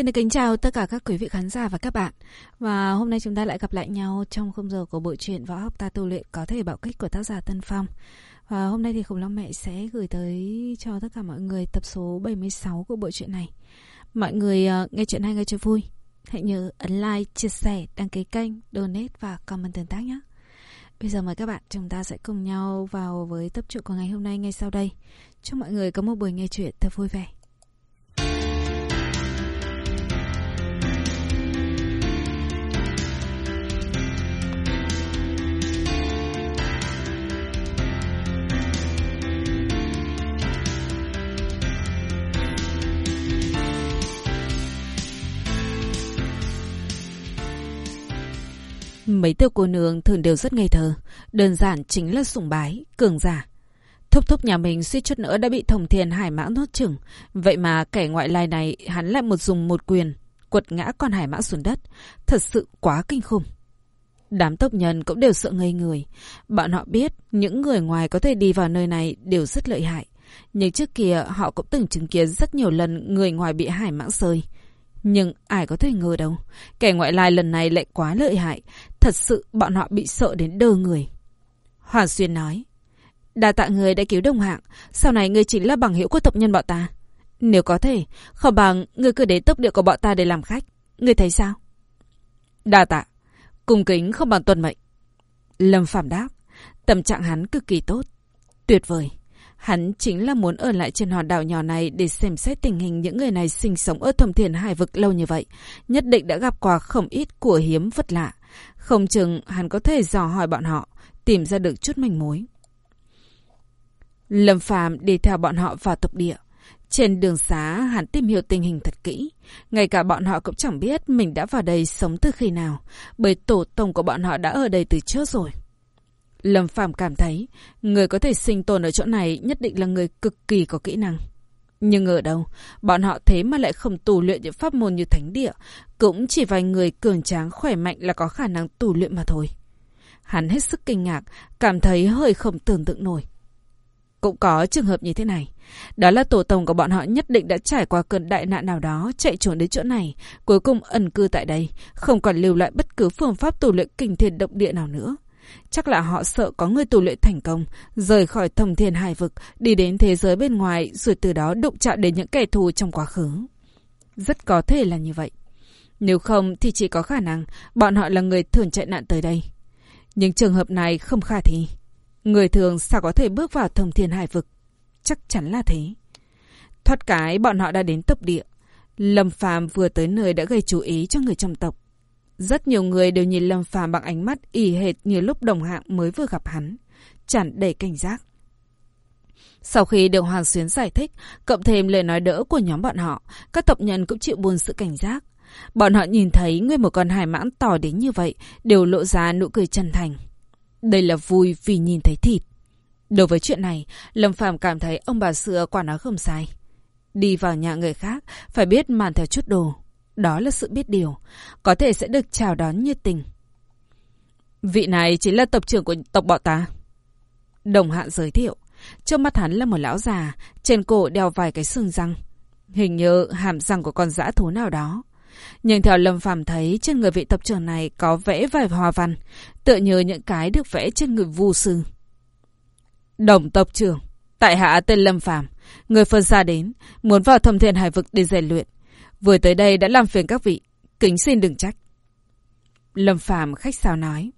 Xin được kính chào tất cả các quý vị khán giả và các bạn. Và hôm nay chúng ta lại gặp lại nhau trong khung giờ của bộ truyện Võ học ta tu luyện có thể bạo kích của tác giả Tân Phong. Và hôm nay thì Khủng Long Mẹ sẽ gửi tới cho tất cả mọi người tập số 76 của bộ truyện này. Mọi người uh, nghe chuyện hay nghe chuyện vui. Hãy nhớ ấn like, chia sẻ, đăng ký kênh, donate và comment tương tác nhé. Bây giờ mời các bạn chúng ta sẽ cùng nhau vào với tập truyện của ngày hôm nay ngay sau đây. Chúc mọi người có một buổi nghe chuyện thật vui vẻ. Mấy tiêu cô nương thường đều rất ngây thơ, đơn giản chính là sùng bái, cường giả. Thúc thúc nhà mình suýt chút nữa đã bị thông thiền hải mã nốt chừng. Vậy mà kẻ ngoại lai này hắn lại một dùng một quyền, quật ngã con hải mã xuống đất. Thật sự quá kinh khủng. Đám tộc nhân cũng đều sợ ngây người. Bọn họ biết những người ngoài có thể đi vào nơi này đều rất lợi hại. Nhưng trước kia họ cũng từng chứng kiến rất nhiều lần người ngoài bị hải mãng sơi. Nhưng ai có thể ngờ đâu, kẻ ngoại lai lần này lại quá lợi hại, thật sự bọn họ bị sợ đến đơ người. Hoàn Xuyên nói, đa tạ người đã cứu đồng hạng, sau này người chính là bằng hữu của tộc nhân bọn ta. Nếu có thể, không bằng người cứ đến tốc địa của bọn ta để làm khách. Người thấy sao? Đa tạ, cung kính không bằng tuần mệnh. Lâm Phạm đáp, tâm trạng hắn cực kỳ tốt, tuyệt vời. Hắn chính là muốn ở lại trên hòn đảo nhỏ này để xem xét tình hình những người này sinh sống ở thâm thiền hải vực lâu như vậy. Nhất định đã gặp quà không ít của hiếm vật lạ. Không chừng hắn có thể dò hỏi bọn họ, tìm ra được chút manh mối. Lâm Phàm đi theo bọn họ vào tộc địa. Trên đường xá, hắn tìm hiểu tình hình thật kỹ. Ngay cả bọn họ cũng chẳng biết mình đã vào đây sống từ khi nào, bởi tổ tông của bọn họ đã ở đây từ trước rồi. Lâm Phàm cảm thấy, người có thể sinh tồn ở chỗ này nhất định là người cực kỳ có kỹ năng. Nhưng ở đâu, bọn họ thế mà lại không tù luyện những pháp môn như thánh địa, cũng chỉ vài người cường tráng khỏe mạnh là có khả năng tù luyện mà thôi. Hắn hết sức kinh ngạc, cảm thấy hơi không tưởng tượng nổi. Cũng có trường hợp như thế này. Đó là tổ tông của bọn họ nhất định đã trải qua cơn đại nạn nào đó, chạy trốn đến chỗ này, cuối cùng ẩn cư tại đây, không còn lưu lại bất cứ phương pháp tù luyện kinh thiên động địa nào nữa. Chắc là họ sợ có người tù luyện thành công, rời khỏi thông thiên hải vực, đi đến thế giới bên ngoài, rồi từ đó đụng chạm đến những kẻ thù trong quá khứ. Rất có thể là như vậy. Nếu không thì chỉ có khả năng bọn họ là người thường chạy nạn tới đây. Nhưng trường hợp này không khả thi. Người thường sao có thể bước vào thông thiên hải vực? Chắc chắn là thế. Thoát cái bọn họ đã đến tộc địa. Lâm Phàm vừa tới nơi đã gây chú ý cho người trong tộc. Rất nhiều người đều nhìn Lâm Phàm bằng ánh mắt ỉ hệt như lúc đồng hạng mới vừa gặp hắn, chẳng đầy cảnh giác. Sau khi được Hoàng Xuyến giải thích, cộng thêm lời nói đỡ của nhóm bọn họ, các tộc nhân cũng chịu buồn sự cảnh giác. Bọn họ nhìn thấy nguyên một con hải mãn to đến như vậy, đều lộ ra nụ cười chân thành. Đây là vui vì nhìn thấy thịt. Đối với chuyện này, Lâm Phàm cảm thấy ông bà xưa quả nói không sai. Đi vào nhà người khác, phải biết màn theo chút đồ. Đó là sự biết điều, có thể sẽ được chào đón nhiệt tình. Vị này chính là tộc trưởng của tộc bọn ta. Đồng hạ giới thiệu. Trước mắt hắn là một lão già, trên cổ đeo vài cái xương răng. Hình như hàm răng của con dã thú nào đó. Nhưng theo Lâm Phàm thấy trên người vị tộc trưởng này có vẽ vài hoa văn, tựa như những cái được vẽ trên người vu sư. Đồng tộc trưởng, tại hạ tên Lâm Phàm, người phân xa đến, muốn vào thâm thiên hải vực để rèn luyện. Vừa tới đây đã làm phiền các vị, kính xin đừng trách. Lâm Phàm khách sáo nói.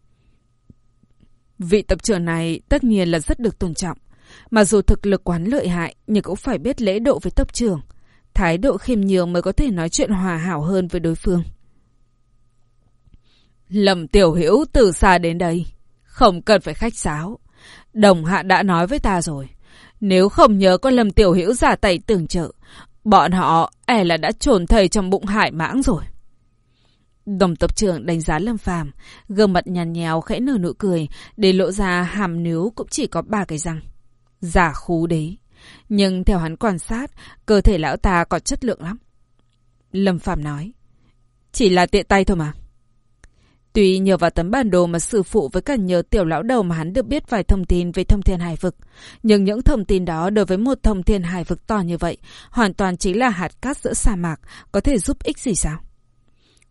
Vị tập trưởng này tất nhiên là rất được tôn trọng. Mà dù thực lực quán lợi hại, nhưng cũng phải biết lễ độ với tập trưởng. Thái độ khiêm nhường mới có thể nói chuyện hòa hảo hơn với đối phương. Lâm tiểu hiểu từ xa đến đây. Không cần phải khách sáo. Đồng hạ đã nói với ta rồi. Nếu không nhớ con Lâm tiểu hiểu giả tay tưởng trợ, Bọn họ e là đã trồn thầy trong bụng hải mãng rồi. Đồng tập trưởng đánh giá Lâm Phàm, gương mặt nhàn nhèo khẽ nở nụ cười, để lộ ra hàm níu cũng chỉ có ba cái răng. Giả khú đấy. Nhưng theo hắn quan sát, cơ thể lão ta có chất lượng lắm. Lâm Phàm nói, chỉ là tiện tay thôi mà. Tuy nhờ vào tấm bản đồ mà sư phụ với cả nhờ tiểu lão đầu mà hắn được biết vài thông tin về thông thiên hải vực. Nhưng những thông tin đó đối với một thông thiên hải vực to như vậy, hoàn toàn chỉ là hạt cát giữa sa mạc, có thể giúp ích gì sao?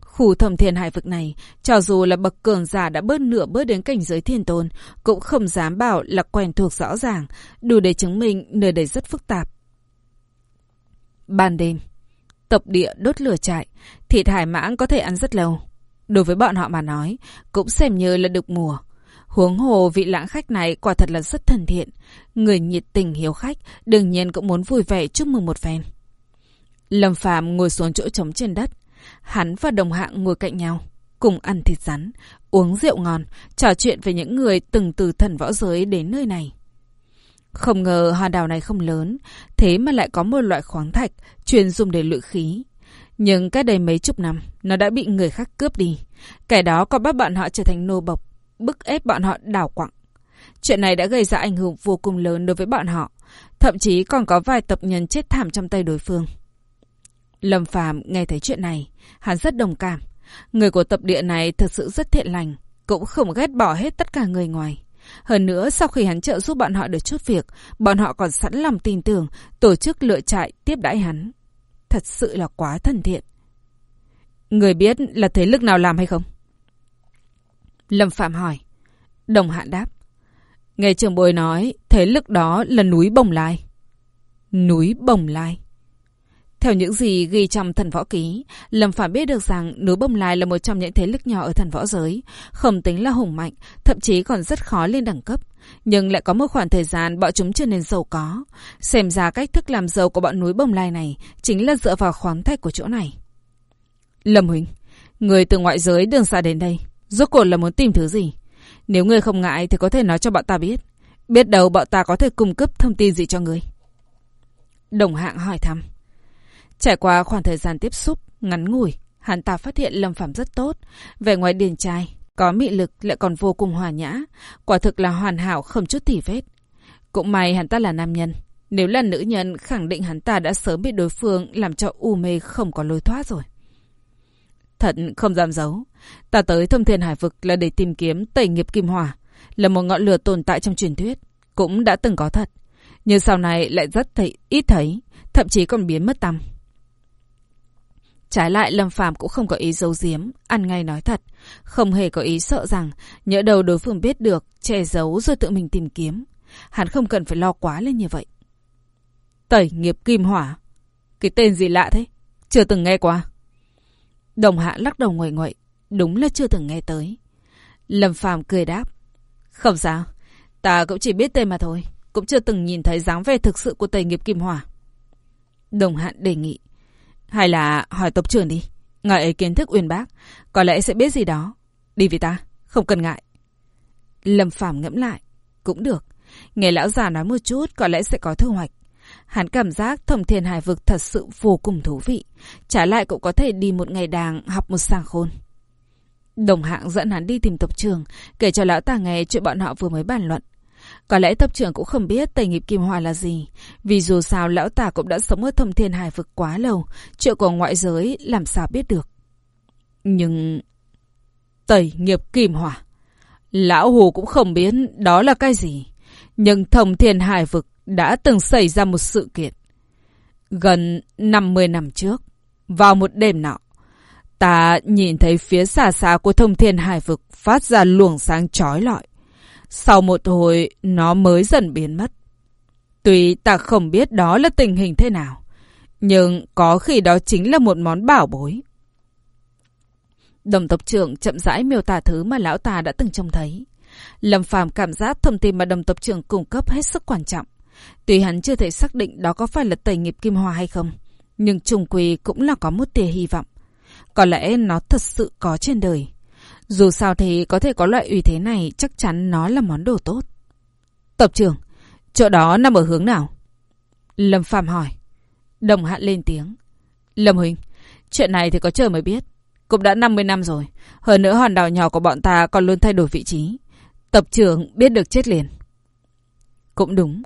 Khu thông thiên hải vực này, cho dù là bậc cường giả đã bớt nửa bước đến cảnh giới thiên tôn, cũng không dám bảo là quen thuộc rõ ràng, đủ để chứng minh nơi đây rất phức tạp. Ban đêm, tập địa đốt lửa trại, thịt hải mãng có thể ăn rất lâu. Đối với bọn họ mà nói, cũng xem như là được mùa. Huống hồ vị lãng khách này quả thật là rất thân thiện. Người nhiệt tình hiếu khách, đương nhiên cũng muốn vui vẻ chúc mừng một phen. Lâm Phàm ngồi xuống chỗ trống trên đất. Hắn và đồng hạng ngồi cạnh nhau, cùng ăn thịt rắn, uống rượu ngon, trò chuyện về những người từng từ thần võ giới đến nơi này. Không ngờ hòn đảo này không lớn, thế mà lại có một loại khoáng thạch chuyên dùng để luyện khí. Nhưng cách đây mấy chục năm, nó đã bị người khác cướp đi. Kẻ đó còn bắt bọn họ trở thành nô bộc, bức ép bọn họ đảo quặng. Chuyện này đã gây ra ảnh hưởng vô cùng lớn đối với bọn họ. Thậm chí còn có vài tập nhân chết thảm trong tay đối phương. Lâm Phàm nghe thấy chuyện này, hắn rất đồng cảm. Người của tập địa này thật sự rất thiện lành, cũng không ghét bỏ hết tất cả người ngoài. Hơn nữa, sau khi hắn trợ giúp bọn họ được chút việc, bọn họ còn sẵn lòng tin tưởng, tổ chức lựa trại tiếp đãi hắn. Thật sự là quá thân thiện. Người biết là thế lực nào làm hay không? Lâm Phạm hỏi. Đồng hạn đáp. Nghe trưởng bồi nói, thế lực đó là núi Bồng Lai. Núi Bồng Lai. Theo những gì ghi trong thần võ ký, Lâm Phàm biết được rằng núi bông Lai là một trong những thế lực nhỏ ở thần võ giới, không tính là hùng mạnh, thậm chí còn rất khó lên đẳng cấp. Nhưng lại có một khoảng thời gian bọn chúng trở nên giàu có. Xem ra cách thức làm giàu của bọn núi bông Lai này chính là dựa vào khoáng thạch của chỗ này. Lâm Huỳnh, người từ ngoại giới đường xa đến đây, rốt cuộc là muốn tìm thứ gì? Nếu người không ngại thì có thể nói cho bọn ta biết. Biết đâu bọn ta có thể cung cấp thông tin gì cho người. Đồng hạng hỏi thăm. Trải qua khoảng thời gian tiếp xúc ngắn ngủi, hắn ta phát hiện Lâm Phạm rất tốt, vẻ ngoài điển trai, có mị lực lại còn vô cùng hòa nhã, quả thực là hoàn hảo không chút tỉ vết. Cũng may hắn ta là nam nhân, nếu là nữ nhân khẳng định hắn ta đã sớm bị đối phương làm cho u mê không có lối thoát rồi. Thật không dám giấu, ta tới thông thiên hải vực là để tìm kiếm tẩy nghiệp kim hỏa, là một ngọn lửa tồn tại trong truyền thuyết, cũng đã từng có thật. Nhưng sau này lại rất thấy, ít thấy, thậm chí còn biến mất tăm. Trái lại Lâm Phàm cũng không có ý giấu giếm, ăn ngay nói thật, không hề có ý sợ rằng nhỡ đầu đối phương biết được, che giấu rồi tự mình tìm kiếm. Hắn không cần phải lo quá lên như vậy. Tẩy nghiệp kim hỏa. Cái tên gì lạ thế? Chưa từng nghe qua. Đồng hạ lắc đầu nguội nguậy, đúng là chưa từng nghe tới. Lâm Phàm cười đáp. Không sao, ta cũng chỉ biết tên mà thôi, cũng chưa từng nhìn thấy dáng vẻ thực sự của tẩy nghiệp kim hỏa. Đồng hạn đề nghị. Hay là hỏi tộc trưởng đi. Ngài ấy kiến thức uyên bác. Có lẽ sẽ biết gì đó. Đi với ta. Không cần ngại. Lâm Phàm ngẫm lại. Cũng được. Nghe lão già nói một chút có lẽ sẽ có thu hoạch. Hắn cảm giác thông thiên hải vực thật sự vô cùng thú vị. Trả lại cũng có thể đi một ngày đàng học một sàng khôn. Đồng hạng dẫn hắn đi tìm tộc trường, kể cho lão ta nghe chuyện bọn họ vừa mới bàn luận. Có lẽ tập trưởng cũng không biết tẩy nghiệp kim hòa là gì. Vì dù sao lão tả cũng đã sống ở thông thiên hải vực quá lâu. Chuyện của ngoại giới làm sao biết được. Nhưng... Tẩy nghiệp kim hỏa. Lão Hồ cũng không biết đó là cái gì. Nhưng thông thiên hải vực đã từng xảy ra một sự kiện. Gần 50 năm trước, vào một đêm nọ, ta nhìn thấy phía xa xa của thông thiên hải vực phát ra luồng sáng chói lọi. Sau một hồi, nó mới dần biến mất. Tuy ta không biết đó là tình hình thế nào, nhưng có khi đó chính là một món bảo bối. Đồng tộc trưởng chậm rãi miêu tả thứ mà lão ta đã từng trông thấy. Lâm Phàm cảm giác thông tin mà đồng tộc trưởng cung cấp hết sức quan trọng. Tuy hắn chưa thể xác định đó có phải là tẩy nghiệp kim hòa hay không, nhưng trùng quỳ cũng là có một tia hy vọng. Có lẽ nó thật sự có trên đời. Dù sao thì có thể có loại uy thế này chắc chắn nó là món đồ tốt. Tập trưởng, chỗ đó nằm ở hướng nào? Lâm Phạm hỏi. Đồng hạn lên tiếng. Lâm Huỳnh, chuyện này thì có chờ mới biết. Cũng đã 50 năm rồi. Hơn nữa hòn đảo nhỏ của bọn ta còn luôn thay đổi vị trí. Tập trưởng biết được chết liền. Cũng đúng.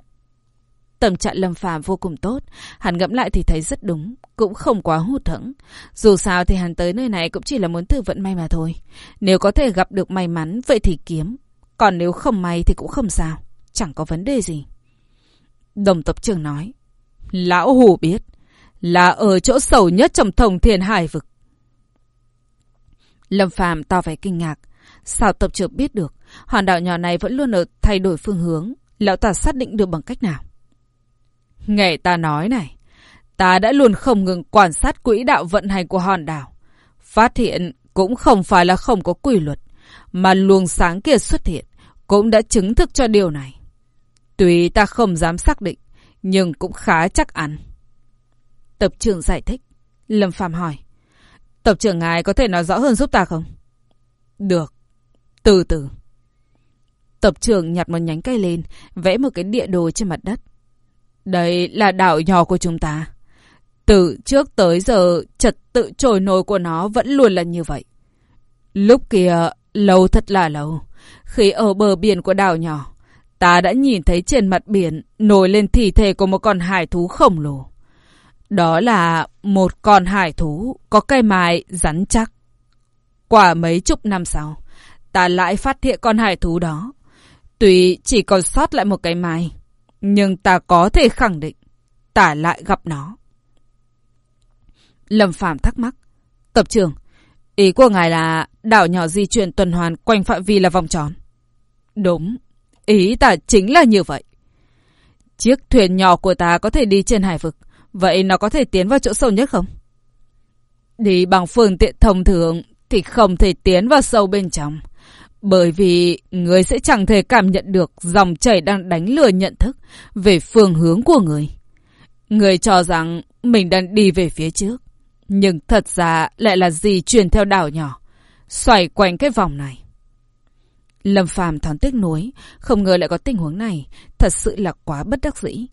Tâm trạng Lâm Phàm vô cùng tốt, hắn ngẫm lại thì thấy rất đúng, cũng không quá hụt hẫng. Dù sao thì hắn tới nơi này cũng chỉ là muốn thử vận may mà thôi. Nếu có thể gặp được may mắn, vậy thì kiếm. Còn nếu không may thì cũng không sao, chẳng có vấn đề gì. Đồng tập trưởng nói, Lão Hù biết, là ở chỗ sâu nhất trong thông thiên hải vực. Lâm Phàm to vẻ kinh ngạc. Sao tập trưởng biết được, hòn đảo nhỏ này vẫn luôn ở thay đổi phương hướng. Lão ta xác định được bằng cách nào? Nghe ta nói này, ta đã luôn không ngừng quan sát quỹ đạo vận hành của hòn đảo. Phát hiện cũng không phải là không có quy luật, mà luồng sáng kia xuất hiện cũng đã chứng thực cho điều này. Tuy ta không dám xác định, nhưng cũng khá chắc ăn. Tập trưởng giải thích. Lâm Phạm hỏi. Tập trưởng ngài có thể nói rõ hơn giúp ta không? Được. Từ từ. Tập trưởng nhặt một nhánh cây lên, vẽ một cái địa đồ trên mặt đất. Đây là đảo nhỏ của chúng ta. Từ trước tới giờ, trật tự trồi nổi của nó vẫn luôn là như vậy. Lúc kia, lâu thật là lâu, khi ở bờ biển của đảo nhỏ, ta đã nhìn thấy trên mặt biển nổi lên thi thể của một con hải thú khổng lồ. Đó là một con hải thú có cây mài rắn chắc. Quả mấy chục năm sau, ta lại phát hiện con hải thú đó. Tuy chỉ còn sót lại một cái mài, nhưng ta có thể khẳng định ta lại gặp nó. Lâm Phạm thắc mắc. Tập trưởng, ý của ngài là đảo nhỏ di chuyển tuần hoàn quanh phạm vi là vòng tròn. Đúng, ý ta chính là như vậy. Chiếc thuyền nhỏ của ta có thể đi trên hải vực, vậy nó có thể tiến vào chỗ sâu nhất không? Đi bằng phương tiện thông thường thì không thể tiến vào sâu bên trong. Bởi vì người sẽ chẳng thể cảm nhận được dòng chảy đang đánh lừa nhận thức về phương hướng của người. Người cho rằng mình đang đi về phía trước. Nhưng thật ra lại là gì truyền theo đảo nhỏ. Xoay quanh cái vòng này. Lâm Phàm thoáng tiếc nuối, không ngờ lại có tình huống này, thật sự là quá bất đắc dĩ.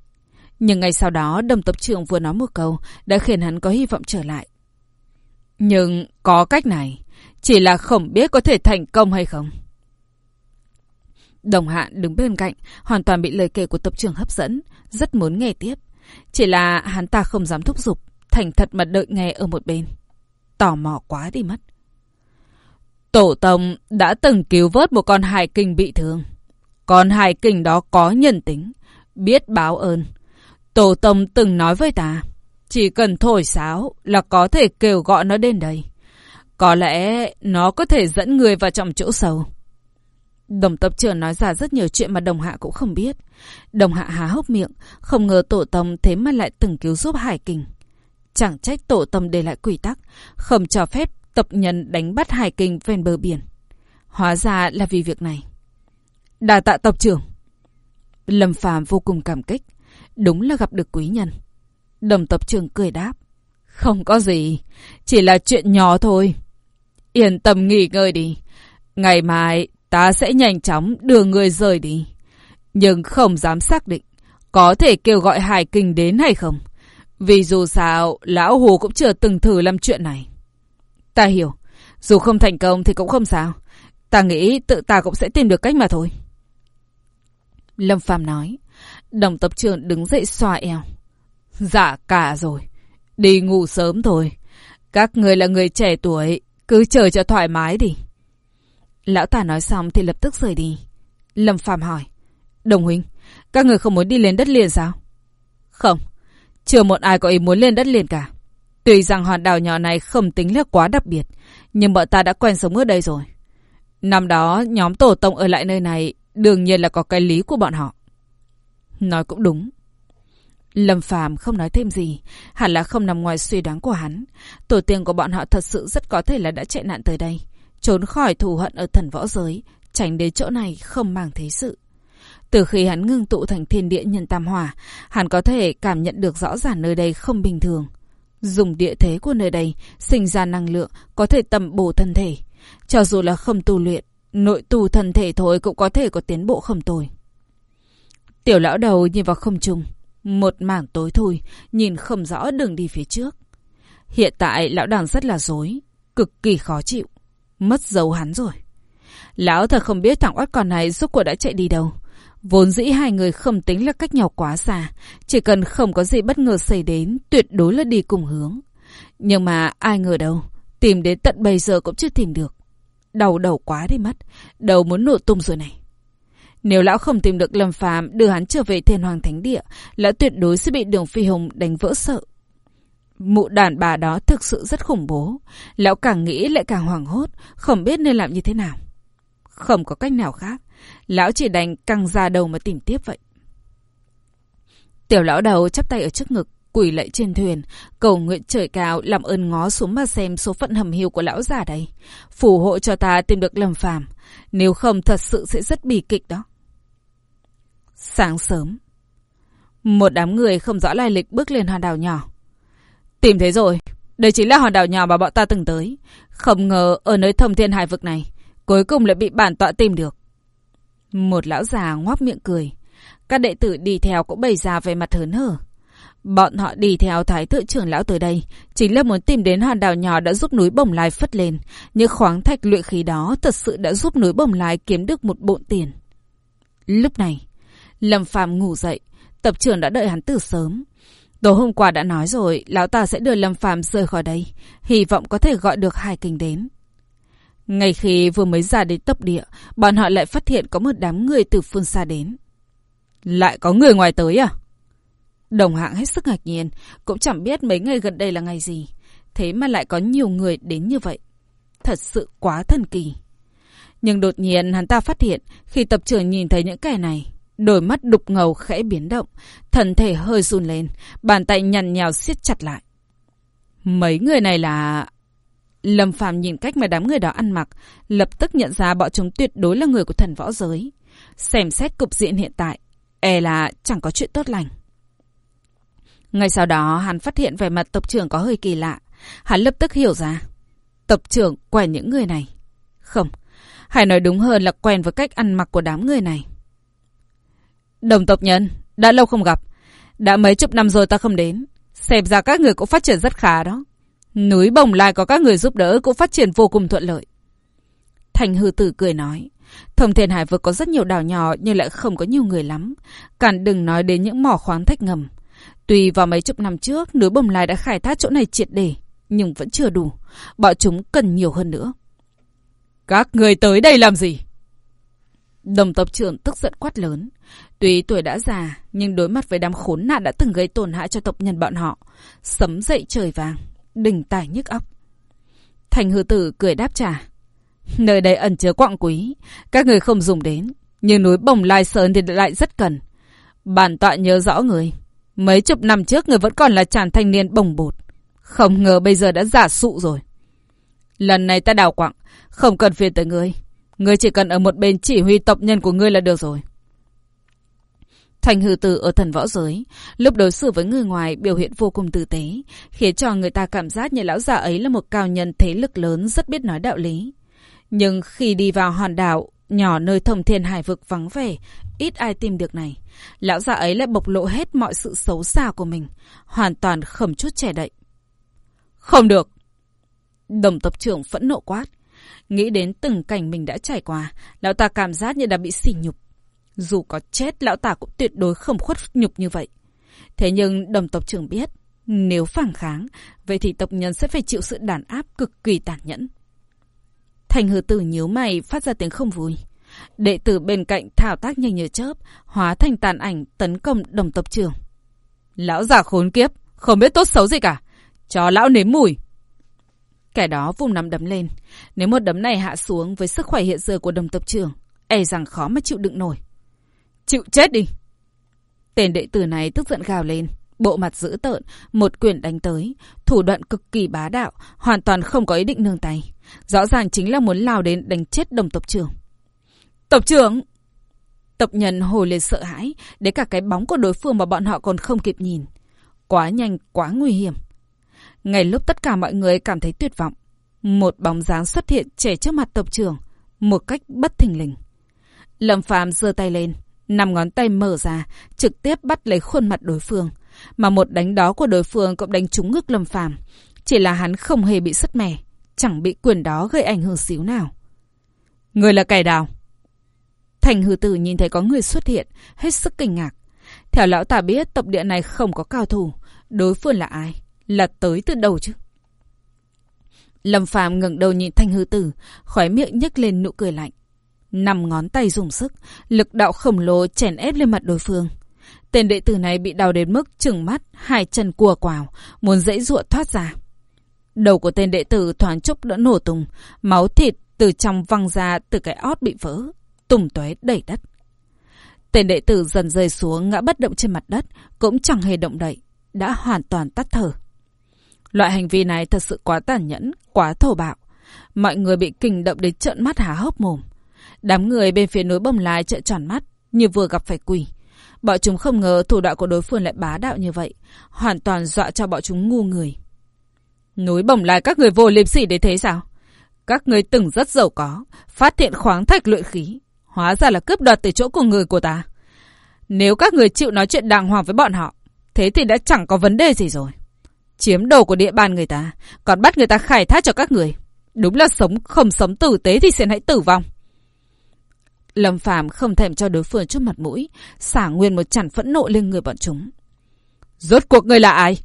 Nhưng ngày sau đó, đồng tập trưởng vừa nói một câu đã khiến hắn có hy vọng trở lại. Nhưng có cách này, chỉ là không biết có thể thành công hay không. Đồng Hạn đứng bên cạnh, hoàn toàn bị lời kể của tập trưởng hấp dẫn, rất muốn nghe tiếp. Chỉ là hắn ta không dám thúc giục, thành thật mà đợi nghe ở một bên. Tò mò quá đi mất. Tổ tông đã từng cứu vớt một con hải kinh bị thương. Con hải kinh đó có nhân tính, biết báo ơn. Tổ tông từng nói với ta, chỉ cần thổi sáo là có thể kêu gọi nó đến đây. Có lẽ nó có thể dẫn người vào trong chỗ sâu. Đồng tập trưởng nói ra rất nhiều chuyện mà đồng hạ cũng không biết. Đồng hạ há hốc miệng, không ngờ tổ tông thế mà lại từng cứu giúp hải kình. Chẳng trách tổ tông để lại quy tắc, không cho phép tập nhân đánh bắt hải kình ven bờ biển. Hóa ra là vì việc này. Đà tạ tập trưởng. Lâm Phàm vô cùng cảm kích. Đúng là gặp được quý nhân. Đồng tập trưởng cười đáp. Không có gì, chỉ là chuyện nhỏ thôi. Yên tâm nghỉ ngơi đi. Ngày mai ta sẽ nhanh chóng đưa người rời đi. Nhưng không dám xác định có thể kêu gọi Hải Kinh đến hay không. Vì dù sao, Lão Hồ cũng chưa từng thử làm chuyện này. Ta hiểu, dù không thành công thì cũng không sao. Ta nghĩ tự ta cũng sẽ tìm được cách mà thôi. Lâm Phàm nói. Đồng tập trưởng đứng dậy xoa eo. Dạ cả rồi. Đi ngủ sớm thôi. Các người là người trẻ tuổi, cứ chờ cho thoải mái đi. Lão tả nói xong thì lập tức rời đi. Lâm Phàm hỏi. Đồng huynh, các người không muốn đi lên đất liền sao? Không, chưa một ai có ý muốn lên đất liền cả. Tuy rằng hòn đảo nhỏ này không tính là quá đặc biệt, nhưng bọn ta đã quen sống ở đây rồi. Năm đó, nhóm tổ tông ở lại nơi này đương nhiên là có cái lý của bọn họ. Nói cũng đúng. Lâm Phàm không nói thêm gì, hẳn là không nằm ngoài suy đoán của hắn. Tổ tiên của bọn họ thật sự rất có thể là đã chạy nạn tới đây, trốn khỏi thù hận ở thần võ giới, tránh đến chỗ này không mang thế sự. Từ khi hắn ngưng tụ thành thiên địa nhân tam hỏa, hắn có thể cảm nhận được rõ ràng nơi đây không bình thường. Dùng địa thế của nơi đây, sinh ra năng lượng, có thể tầm bổ thân thể. Cho dù là không tu luyện, nội tu thân thể thôi cũng có thể có tiến bộ không tồi. Tiểu lão đầu nhìn vào không trung, một mảng tối thui, nhìn không rõ đường đi phía trước. Hiện tại lão đang rất là dối, cực kỳ khó chịu, mất dấu hắn rồi. Lão thật không biết thằng oát con này rốt cuộc đã chạy đi đâu. Vốn dĩ hai người không tính là cách nhau quá xa, chỉ cần không có gì bất ngờ xảy đến, tuyệt đối là đi cùng hướng. Nhưng mà ai ngờ đâu, tìm đến tận bây giờ cũng chưa tìm được. Đầu đầu quá đi mất, đầu muốn nổ tung rồi này. Nếu lão không tìm được Lâm Phàm đưa hắn trở về Thiên Hoàng Thánh Địa, lão tuyệt đối sẽ bị Đường Phi Hùng đánh vỡ sợ. Mụ đàn bà đó thực sự rất khủng bố. Lão càng nghĩ lại càng hoảng hốt, không biết nên làm như thế nào. Không có cách nào khác. Lão chỉ đành căng ra đầu mà tìm tiếp vậy. Tiểu lão đầu chắp tay ở trước ngực, quỳ lạy trên thuyền, cầu nguyện trời cao làm ơn ngó xuống mà xem số phận hầm hiu của lão già đây. Phù hộ cho ta tìm được lâm phàm, nếu không thật sự sẽ rất bi kịch đó. Sáng sớm, một đám người không rõ lai lịch bước lên hòn đảo nhỏ. Tìm thấy rồi, đây chính là hòn đảo nhỏ mà bọn ta từng tới. Không ngờ ở nơi thông thiên hải vực này, cuối cùng lại bị bản tọa tìm được. Một lão già ngoác miệng cười. Các đệ tử đi theo cũng bày ra về mặt hớn hở. Bọn họ đi theo thái thượng trưởng lão tới đây, chính là muốn tìm đến hòn đảo nhỏ đã giúp núi Bồng Lai phất lên. Những khoáng thạch luyện khí đó thật sự đã giúp núi Bồng Lai kiếm được một bộn tiền. Lúc này, Lâm Phàm ngủ dậy, tập trưởng đã đợi hắn từ sớm. Tối hôm qua đã nói rồi, lão ta sẽ đưa Lâm Phàm rời khỏi đây, hy vọng có thể gọi được hai kinh đến. Ngay khi vừa mới ra đến tấp địa, bọn họ lại phát hiện có một đám người từ phương xa đến. Lại có người ngoài tới à? Đồng hạng hết sức ngạc nhiên, cũng chẳng biết mấy ngày gần đây là ngày gì. Thế mà lại có nhiều người đến như vậy. Thật sự quá thần kỳ. Nhưng đột nhiên hắn ta phát hiện khi tập trưởng nhìn thấy những kẻ này, đôi mắt đục ngầu khẽ biến động, thân thể hơi run lên, bàn tay nhằn nhào siết chặt lại. Mấy người này là... Lâm Phàm nhìn cách mà đám người đó ăn mặc, lập tức nhận ra bọn chúng tuyệt đối là người của thần võ giới. Xem xét cục diện hiện tại, e là chẳng có chuyện tốt lành. Ngay sau đó, hắn phát hiện vẻ mặt tộc trưởng có hơi kỳ lạ. Hắn lập tức hiểu ra. Tộc trưởng quen những người này. Không, hãy nói đúng hơn là quen với cách ăn mặc của đám người này. Đồng tộc nhân, đã lâu không gặp. Đã mấy chục năm rồi ta không đến. Xem ra các người cũng phát triển rất khá đó. Núi Bồng Lai có các người giúp đỡ cũng phát triển vô cùng thuận lợi. Thành hư tử cười nói. Thông thiên hải vực có rất nhiều đảo nhỏ nhưng lại không có nhiều người lắm. Cản đừng nói đến những mỏ khoáng thạch ngầm. Tuy vào mấy chục năm trước, núi Bồng Lai đã khai thác chỗ này triệt để, nhưng vẫn chưa đủ. Bọn chúng cần nhiều hơn nữa. Các người tới đây làm gì? Đồng tộc trưởng tức giận quát lớn. Tuy tuổi đã già, nhưng đối mặt với đám khốn nạn đã từng gây tổn hại cho tộc nhân bọn họ. Sấm dậy trời vàng, đỉnh tài nhức óc. Thành hư tử cười đáp trả. Nơi đây ẩn chứa quạng quý, các người không dùng đến. Nhưng núi Bồng Lai Sơn thì lại rất cần. Bản tọa nhớ rõ người. Mấy chục năm trước người vẫn còn là chàng thanh niên bồng bột. Không ngờ bây giờ đã giả sụ rồi. Lần này ta đào quặng, không cần phiền tới ngươi. Ngươi chỉ cần ở một bên chỉ huy tộc nhân của ngươi là được rồi. Thành hư tử ở thần võ giới, lúc đối xử với người ngoài biểu hiện vô cùng tử tế, khiến cho người ta cảm giác như lão già ấy là một cao nhân thế lực lớn rất biết nói đạo lý. Nhưng khi đi vào hòn đảo, nhỏ nơi thông thiên hải vực vắng vẻ, ít ai tìm được này. Lão già ấy lại bộc lộ hết mọi sự xấu xa của mình, hoàn toàn khẩm chút trẻ đậy. Không được! Đồng tập trưởng phẫn nộ quát. Nghĩ đến từng cảnh mình đã trải qua, lão ta cảm giác như đã bị sỉ nhục. Dù có chết, lão tả cũng tuyệt đối không khuất nhục như vậy. Thế nhưng đồng tộc trưởng biết, nếu phản kháng, vậy thì tộc nhân sẽ phải chịu sự đàn áp cực kỳ tàn nhẫn. Thành hư tử nhíu mày phát ra tiếng không vui. Đệ tử bên cạnh thảo tác nhanh như chớp, hóa thành tàn ảnh tấn công đồng tộc trưởng. Lão già khốn kiếp, không biết tốt xấu gì cả. Cho lão nếm mùi. Kẻ đó vùng nắm đấm lên. Nếu một đấm này hạ xuống với sức khỏe hiện giờ của đồng tộc trưởng, e rằng khó mà chịu đựng nổi. Chịu chết đi! Tên đệ tử này tức giận gào lên. Bộ mặt dữ tợn, một quyền đánh tới. Thủ đoạn cực kỳ bá đạo, hoàn toàn không có ý định nương tay. Rõ ràng chính là muốn lao đến đánh chết đồng tộc trưởng. Tộc trưởng! Tộc nhân hồi lên sợ hãi, đến cả cái bóng của đối phương mà bọn họ còn không kịp nhìn. Quá nhanh, quá nguy hiểm. Ngay lúc tất cả mọi người cảm thấy tuyệt vọng, một bóng dáng xuất hiện trẻ trước mặt tộc trưởng, một cách bất thình lình. Lâm Phàm giơ tay lên, năm ngón tay mở ra, trực tiếp bắt lấy khuôn mặt đối phương, mà một đánh đó của đối phương cũng đánh trúng ngực Lâm Phàm, chỉ là hắn không hề bị sứt mẻ, chẳng bị quyền đó gây ảnh hưởng xíu nào. Người là kẻ đào. Thành hư tử nhìn thấy có người xuất hiện, hết sức kinh ngạc. Theo lão ta biết tập địa này không có cao thủ. Đối phương là ai? Là tới từ đâu chứ? Lâm Phàm ngẩng đầu nhìn Thanh hư tử, khóe miệng nhếch lên nụ cười lạnh. Năm ngón tay dùng sức, lực đạo khổng lồ chèn ép lên mặt đối phương. Tên đệ tử này bị đau đến mức trừng mắt, hai chân cua quào, muốn dãy ruộng thoát ra. Đầu của tên đệ tử thoáng chốc đã nổ tung, máu thịt từ trong văng ra từ cái ót bị vỡ, tùng tóe đầy đất. Tên đệ tử dần rơi xuống ngã bất động trên mặt đất, cũng chẳng hề động đậy, đã hoàn toàn tắt thở. Loại hành vi này thật sự quá tàn nhẫn, quá thổ bạo. Mọi người bị kinh động đến trợn mắt há hốc mồm. Đám người bên phía núi bồng lai trợn tròn mắt, như vừa gặp phải quỷ. Bọn chúng không ngờ thủ đoạn của đối phương lại bá đạo như vậy, hoàn toàn dọa cho bọn chúng ngu người. Núi bồng lai các người vô liêm sỉ để thế sao? Các người từng rất giàu có, phát hiện khoáng thạch luyện khí, hóa ra là cướp đoạt từ chỗ của người của ta. Nếu các người chịu nói chuyện đàng hoàng với bọn họ, thế thì đã chẳng có vấn đề gì rồi. Chiếm đồ của địa bàn người ta, còn bắt người ta khai thác cho các người. Đúng là sống không sống tử tế thì sẽ hãy tử vong. Lâm Phàm không thèm cho đối phương chút mặt mũi, xả nguyên một chản phẫn nộ lên người bọn chúng. Rốt cuộc người là ai?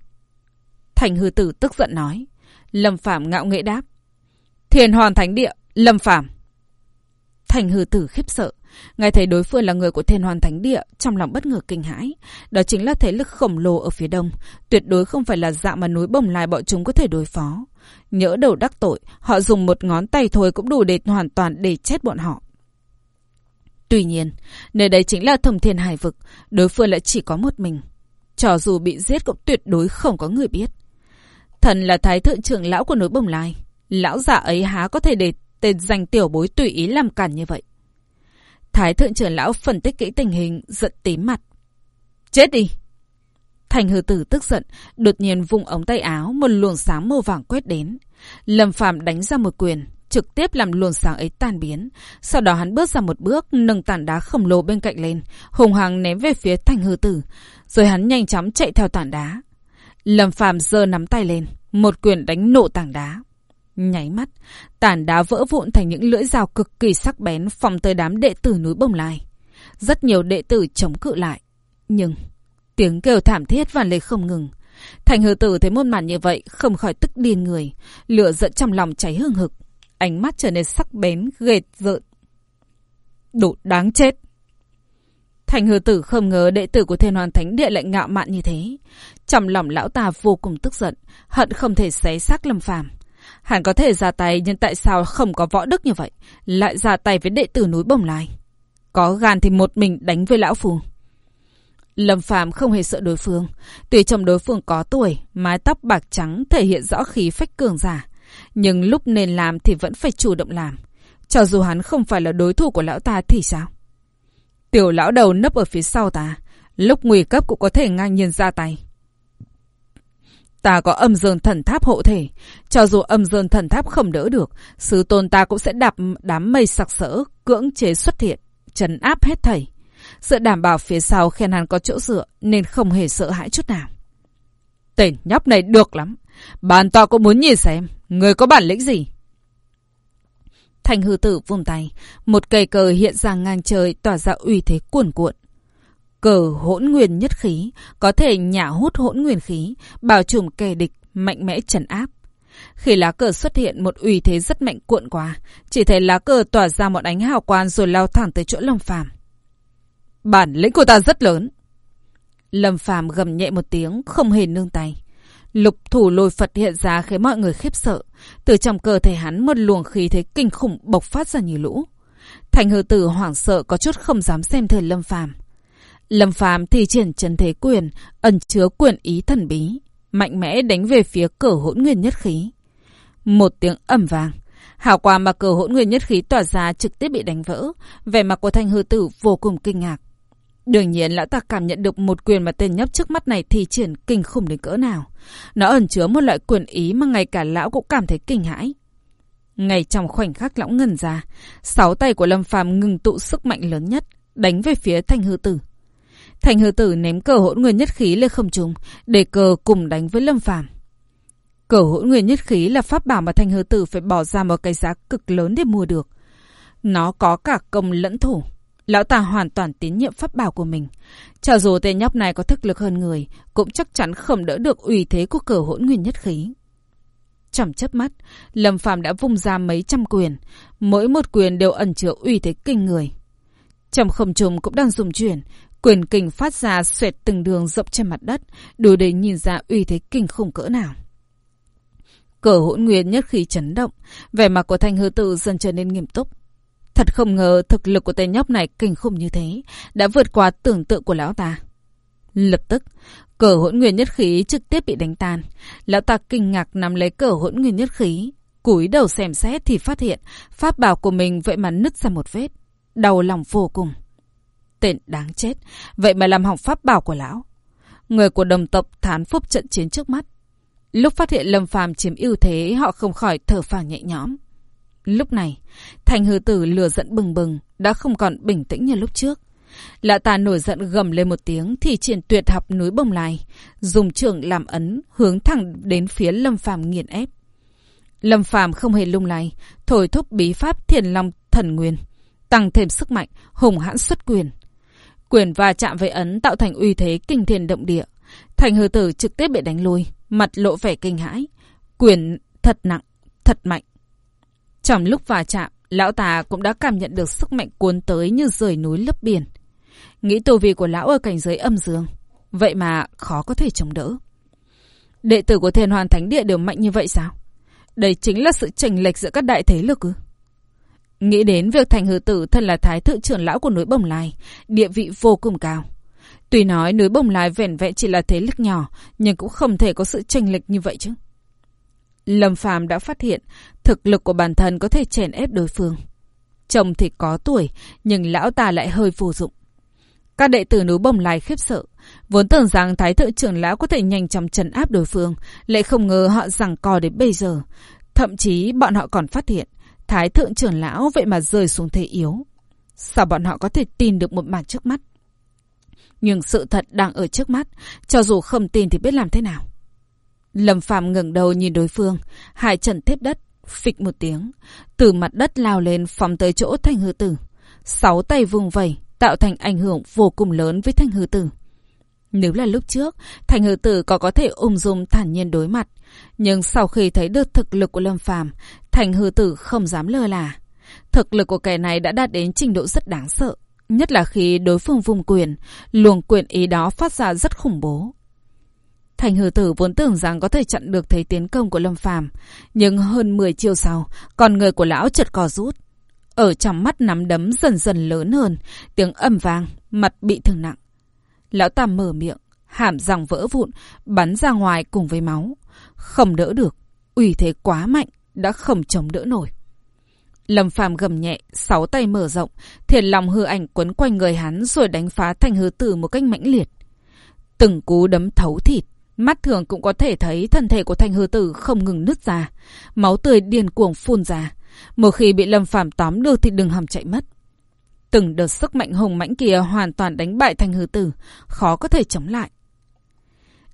Thành hư tử tức giận nói. Lâm Phàm ngạo nghễ đáp. Thiền hoàn thánh địa, Lâm Phàm Thành hư tử khiếp sợ. Ngài thấy đối phương là người của thiên hoàn thánh địa, trong lòng bất ngờ kinh hãi. Đó chính là thế lực khổng lồ ở phía đông. Tuyệt đối không phải là dạng mà núi bồng lai bọn chúng có thể đối phó. Nhỡ đầu đắc tội, họ dùng một ngón tay thôi cũng đủ để hoàn toàn để chết bọn họ. Tuy nhiên, nơi đây chính là thông thiên hải vực, đối phương lại chỉ có một mình. Cho dù bị giết cũng tuyệt đối không có người biết. Thần là thái thượng trưởng lão của núi Bồng Lai. Lão già ấy há có thể để tên danh tiểu bối tùy ý làm cản như vậy. Thái thượng trưởng lão phân tích kỹ tình hình, giận tím mặt. Chết đi! Thành hư tử tức giận, đột nhiên vùng ống tay áo, một luồng sáng màu vàng quét đến. Lâm Phàm đánh ra một quyền, trực tiếp làm luồng sáng ấy tan biến. Sau đó hắn bước ra một bước, nâng tảng đá khổng lồ bên cạnh lên, hùng hăng ném về phía thành hư tử. Rồi hắn nhanh chóng chạy theo tảng đá. Lâm Phàm giơ nắm tay lên, một quyền đánh nổ tảng đá. Nháy mắt, tảng đá vỡ vụn thành những lưỡi dao cực kỳ sắc bén phòng tới đám đệ tử núi Bồng Lai. Rất nhiều đệ tử chống cự lại. Nhưng, tiếng kêu thảm thiết và lê không ngừng. Thành hư tử thấy môn màn như vậy, không khỏi tức điên người. Lửa giận trong lòng cháy hừng hực. Ánh mắt trở nên sắc bén, ghệt rợn. Đủ đáng chết. Thành hư tử không ngờ đệ tử của thiên hoàn thánh địa lại ngạo mạn như thế. Trong lòng lão ta vô cùng tức giận, hận không thể xé xác lâm phàm. Hẳn có thể ra tay nhưng tại sao không có võ đức như vậy, lại ra tay với đệ tử núi Bồng Lai. Có gan thì một mình đánh với lão phù. Lâm Phàm không hề sợ đối phương, tuy trong đối phương có tuổi, mái tóc bạc trắng thể hiện rõ khí phách cường giả, nhưng lúc nên làm thì vẫn phải chủ động làm. Cho dù hắn không phải là đối thủ của lão ta thì sao? Tiểu lão đầu nấp ở phía sau ta, lúc nguy cấp cũng có thể ngang nhiên ra tay. Ta có âm dương thần tháp hộ thể. Cho dù âm dương thần tháp không đỡ được, sứ tôn ta cũng sẽ đạp đám mây sặc sỡ, cưỡng chế xuất hiện, trấn áp hết thảy. Sự đảm bảo phía sau khen hắn có chỗ dựa nên không hề sợ hãi chút nào. Tên nhóc này được lắm. Bàn tọa cũng muốn nhìn xem, người có bản lĩnh gì? Thành hư tử vùng tay, một cây cờ hiện ra ngang trời tỏa ra uy thế cuồn cuộn. Cờ hỗn nguyên nhất khí, có thể nhả hút hỗn nguyên khí, bảo trùm kẻ địch, mạnh mẽ trấn áp. Khi lá cờ xuất hiện một uy thế rất mạnh cuộn qua, chỉ thấy lá cờ tỏa ra một ánh hào quang rồi lao thẳng tới chỗ Lâm Phàm. Bản lĩnh của ta rất lớn. Lâm Phàm gầm nhẹ một tiếng, không hề nương tay. Lục thủ lôi Phật hiện ra khiến mọi người khiếp sợ. Từ trong cơ thể hắn một luồng khí thế kinh khủng bộc phát ra như lũ. Thành hư tử hoảng sợ có chút không dám xem thời Lâm Phàm. Lâm Phàm thi triển chân thế quyền, ẩn chứa quyền ý thần bí, mạnh mẽ đánh về phía cửa hỗn nguyên nhất khí. Một tiếng ầm vang, hào quang mà cửa hỗn nguyên nhất khí tỏa ra trực tiếp bị đánh vỡ, vẻ mặt của Thanh hư tử vô cùng kinh ngạc. Đương nhiên lão ta cảm nhận được một quyền mà tên nhóc trước mắt này thi triển kinh khủng đến cỡ nào. Nó ẩn chứa một loại quyền ý mà ngay cả lão cũng cảm thấy kinh hãi. Ngay trong khoảnh khắc lão ngần ra, sáu tay của Lâm Phàm ngừng tụ sức mạnh lớn nhất, đánh về phía Thanh hư tử. Thành hư tử ném cờ hỗn nguyên nhất khí lên không trung, để cờ cùng đánh với Lâm Phàm. Cờ hỗn nguyên nhất khí là pháp bảo mà Thành hư tử phải bỏ ra một cái giá cực lớn để mua được. Nó có cả công lẫn thủ. Lão ta hoàn toàn tín nhiệm pháp bảo của mình. Cho dù tên nhóc này có thực lực hơn người, cũng chắc chắn không đỡ được uy thế của cờ hỗn nguyên nhất khí. Trong chớp mắt, Lâm Phàm đã vung ra mấy trăm quyền, mỗi một quyền đều ẩn chứa uy thế kinh người. Trong không trung cũng đang dùng chuyển, quyền kình phát ra xoẹt từng đường rộng trên mặt đất, đủ để nhìn ra uy thế kinh khủng cỡ nào. Cờ hỗn nguyên nhất khí chấn động, vẻ mặt của thanh hư tự dần trở nên nghiêm túc. Thật không ngờ thực lực của tên nhóc này kinh khủng như thế, đã vượt qua tưởng tượng của lão ta. Lập tức, cờ hỗn nguyên nhất khí trực tiếp bị đánh tan. Lão ta kinh ngạc nắm lấy cờ hỗn nguyên nhất khí. cúi đầu xem xét thì phát hiện pháp bảo của mình vậy mà nứt ra một vết. Đau lòng vô cùng. Tên đáng chết, vậy mà làm hỏng pháp bảo của lão. Người của đồng tộc thán phúc trận chiến trước mắt. Lúc phát hiện Lâm Phàm chiếm ưu thế, họ không khỏi thở phào nhẹ nhõm. Lúc này, thành hư tử lừa giận bừng bừng, đã không còn bình tĩnh như lúc trước. Lạ tà nổi giận gầm lên một tiếng thì triển tuyệt học núi bông lai, dùng trường làm ấn, hướng thẳng đến phía Lâm Phàm nghiền ép. Lâm Phàm không hề lung lay, thổi thúc bí pháp thiền long thần nguyên, tăng thêm sức mạnh, hùng hãn xuất quyền. Quyền va chạm với ấn tạo thành uy thế kinh thiên động địa. Thành hư tử trực tiếp bị đánh lui, mặt lộ vẻ kinh hãi. Quyền thật nặng, thật mạnh. Trong lúc va chạm, lão ta cũng đã cảm nhận được sức mạnh cuốn tới như rời núi lấp biển. Nghĩ tu vi của lão ở cảnh giới âm dương. Vậy mà khó có thể chống đỡ. Đệ tử của thiên hoàn thánh địa đều mạnh như vậy sao? Đây chính là sự chênh lệch giữa các đại thế lực ư? Nghĩ đến việc thành hư tử thân là thái thượng trưởng lão của núi Bồng Lai, địa vị vô cùng cao. Tuy nói núi Bồng Lai vẻn vẹn chỉ là thế lực nhỏ, nhưng cũng không thể có sự chênh lệch như vậy chứ. Lâm Phàm đã phát hiện thực lực của bản thân có thể chèn ép đối phương. Chồng thì có tuổi, nhưng lão ta lại hơi vô dụng. Các đệ tử núi Bồng Lai khiếp sợ, vốn tưởng rằng thái thượng trưởng lão có thể nhanh chóng trấn áp đối phương, lại không ngờ họ rằng co đến bây giờ. Thậm chí bọn họ còn phát hiện, thái thượng trưởng lão vậy mà rơi xuống thế yếu. Sao bọn họ có thể tin được một màn trước mắt? Nhưng sự thật đang ở trước mắt, cho dù không tin thì biết làm thế nào. Lâm Phạm ngẩng đầu nhìn đối phương, hai chân tiếp đất, phịch một tiếng, từ mặt đất lao lên phóng tới chỗ thanh hư tử. Sáu tay vùng vẩy, tạo thành ảnh hưởng vô cùng lớn với thanh hư tử. Nếu là lúc trước, thanh hư tử có có thể ung dung thản nhiên đối mặt. Nhưng sau khi thấy được thực lực của Lâm Phàm, thanh hư tử không dám lơ là. Thực lực của kẻ này đã đạt đến trình độ rất đáng sợ. Nhất là khi đối phương vùng quyền, luồng quyền ý đó phát ra rất khủng bố. Thành hư tử vốn tưởng rằng có thể chặn được thế tiến công của Lâm Phàm, nhưng hơn 10 chiêu sau, con người của lão chợt cò rút. Ở trong mắt nắm đấm dần dần lớn hơn, tiếng âm vang, mặt bị thương nặng. Lão ta mở miệng, hàm răng vỡ vụn, bắn ra ngoài cùng với máu. Không đỡ được, ủy thế quá mạnh, đã không chống đỡ nổi. Lâm Phàm gầm nhẹ, sáu tay mở rộng, thiền lòng hư ảnh quấn quanh người hắn rồi đánh phá thành hư tử một cách mãnh liệt. Từng cú đấm thấu thịt, Mắt thường cũng có thể thấy thân thể của thanh hư tử không ngừng nứt ra. Máu tươi điên cuồng phun ra. Một khi bị Lâm Phàm tóm được thì đừng hòng chạy mất. Từng đợt sức mạnh hùng mãnh kia hoàn toàn đánh bại thanh hư tử, khó có thể chống lại.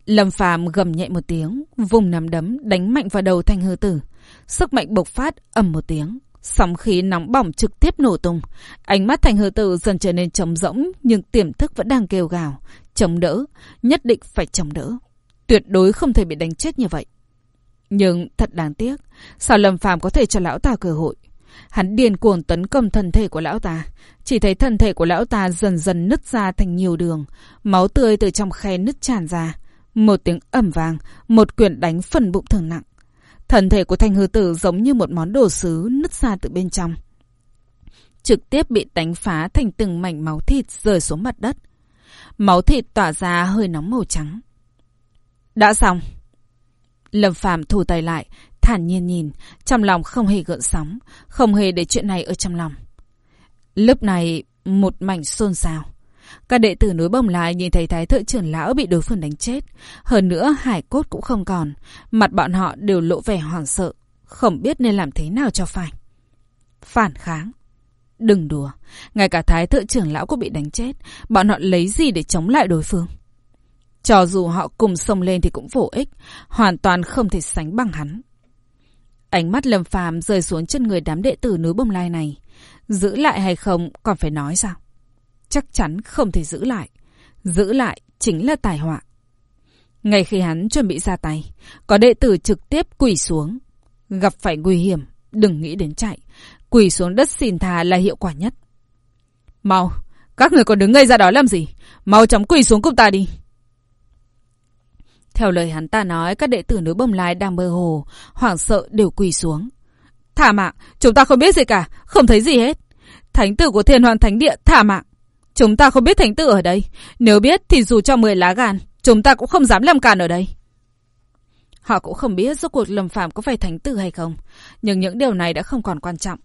Lâm Phàm gầm nhẹ một tiếng, vùng nắm đấm đánh mạnh vào đầu thanh hư tử. Sức mạnh bộc phát ầm một tiếng, sóng khí nóng bỏng trực tiếp nổ tung. Ánh mắt thanh hư tử dần trở nên trống rỗng nhưng tiềm thức vẫn đang kêu gào, chống đỡ, nhất định phải chống đỡ. Tuyệt đối không thể bị đánh chết như vậy. Nhưng thật đáng tiếc, sao Lâm Phàm có thể cho lão ta cơ hội? Hắn điên cuồng tấn công thân thể của lão ta. Chỉ thấy thân thể của lão ta dần dần nứt ra thành nhiều đường. Máu tươi từ trong khe nứt tràn ra. Một tiếng ẩm vàng, một quyền đánh phần bụng thường nặng. Thân thể của thanh hư tử giống như một món đồ sứ nứt ra từ bên trong. Trực tiếp bị đánh phá thành từng mảnh máu thịt rơi xuống mặt đất. Máu thịt tỏa ra hơi nóng màu trắng. Đã xong. Lâm Phàm thu tay lại, thản nhiên nhìn, trong lòng không hề gợn sóng, không hề để chuyện này ở trong lòng. Lúc này, một mảnh xôn xao. Các đệ tử núi bồng lại nhìn thấy thái thượng trưởng lão bị đối phương đánh chết. Hơn nữa, hải cốt cũng không còn. Mặt bọn họ đều lộ vẻ hoảng sợ, không biết nên làm thế nào cho phải. Phản kháng. Đừng đùa, ngay cả thái thượng trưởng lão cũng bị đánh chết. Bọn họ lấy gì để chống lại đối phương? Cho dù họ cùng sông lên thì cũng vô ích, hoàn toàn không thể sánh bằng hắn. Ánh mắt Lâm Phàm rơi xuống chân người đám đệ tử núi Bông Lai này. Giữ lại hay không còn phải nói sao? chắc chắn không thể giữ lại. Giữ lại chính là tài họa. Ngay khi hắn chuẩn bị ra tay, có đệ tử trực tiếp quỳ xuống. Gặp phải nguy hiểm, đừng nghĩ đến chạy. Quỳ xuống đất xin thà là hiệu quả nhất. Mau, các người còn đứng ngây ra đó làm gì? Mau chóng quỳ xuống cùng ta đi. Theo lời hắn ta nói, các đệ tử núi bông lai đang mơ hồ, hoảng sợ đều quỳ xuống. Thả mạng, chúng ta không biết gì cả, không thấy gì hết. Thánh tử của thiên hoàng thánh địa, thả mạng. Chúng ta không biết thánh tử ở đây. Nếu biết thì dù cho 10 lá gan, chúng ta cũng không dám làm càn ở đây. Họ cũng không biết rốt cuộc lầm phạm có phải thánh tử hay không. Nhưng những điều này đã không còn quan trọng.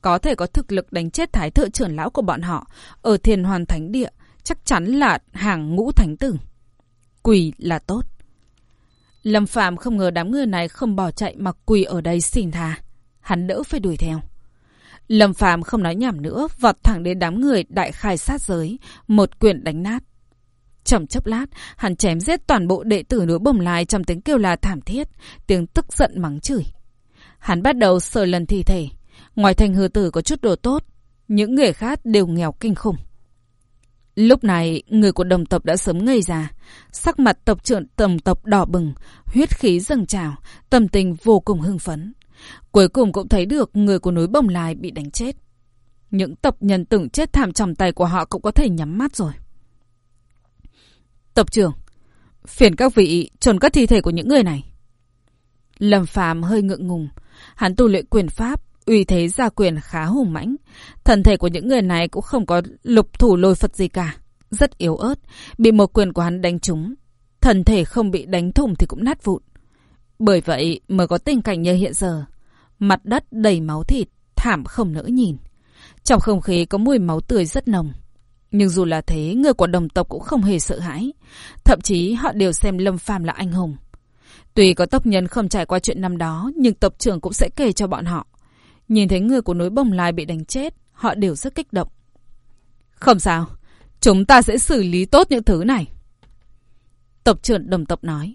Có thể có thực lực đánh chết thái thượng trưởng lão của bọn họ ở thiên hoàn thánh địa. Chắc chắn là hàng ngũ thánh tử. Quỳ là tốt. Lâm phạm không ngờ đám người này không bỏ chạy mà quỳ ở đây xin tha. Hắn đỡ phải đuổi theo. Lâm phạm không nói nhảm nữa, vọt thẳng đến đám người đại khai sát giới, một quyền đánh nát. Trong chốc lát, hắn chém giết toàn bộ đệ tử núi bồng lai trong tiếng kêu la thảm thiết, tiếng tức giận mắng chửi. Hắn bắt đầu sờ lần thi thể. Ngoài thành hư tử có chút đồ tốt, những người khác đều nghèo kinh khủng. Lúc này, người của đồng tộc đã sớm ngây ra. Sắc mặt tộc trưởng tổng tộc đỏ bừng, huyết khí dâng trào, tâm tình vô cùng hưng phấn. Cuối cùng cũng thấy được người của núi Bồng Lai bị đánh chết. Những tộc nhân từng chết thảm trong tay của họ cũng có thể nhắm mắt rồi. Tộc trưởng, phiền các vị trồn các thi thể của những người này. Lâm Phàm hơi ngượng ngùng, hắn tu luyện quyền pháp, uy thế gia quyền khá hùng mãnh. Thần thể của những người này cũng không có lục thủ lôi Phật gì cả, rất yếu ớt, bị một quyền của hắn đánh trúng. Thần thể không bị đánh thủng thì cũng nát vụn. Bởi vậy mới có tình cảnh như hiện giờ. Mặt đất đầy máu thịt, thảm không nỡ nhìn. Trong không khí có mùi máu tươi rất nồng. Nhưng dù là thế, người của đồng tộc cũng không hề sợ hãi. Thậm chí họ đều xem Lâm Phàm là anh hùng. Tuy có tộc nhân không trải qua chuyện năm đó, nhưng tộc trưởng cũng sẽ kể cho bọn họ. Nhìn thấy người của núi Bồng Lai bị đánh chết, họ đều rất kích động. Không sao, chúng ta sẽ xử lý tốt những thứ này. Tộc trưởng đồng tộc nói.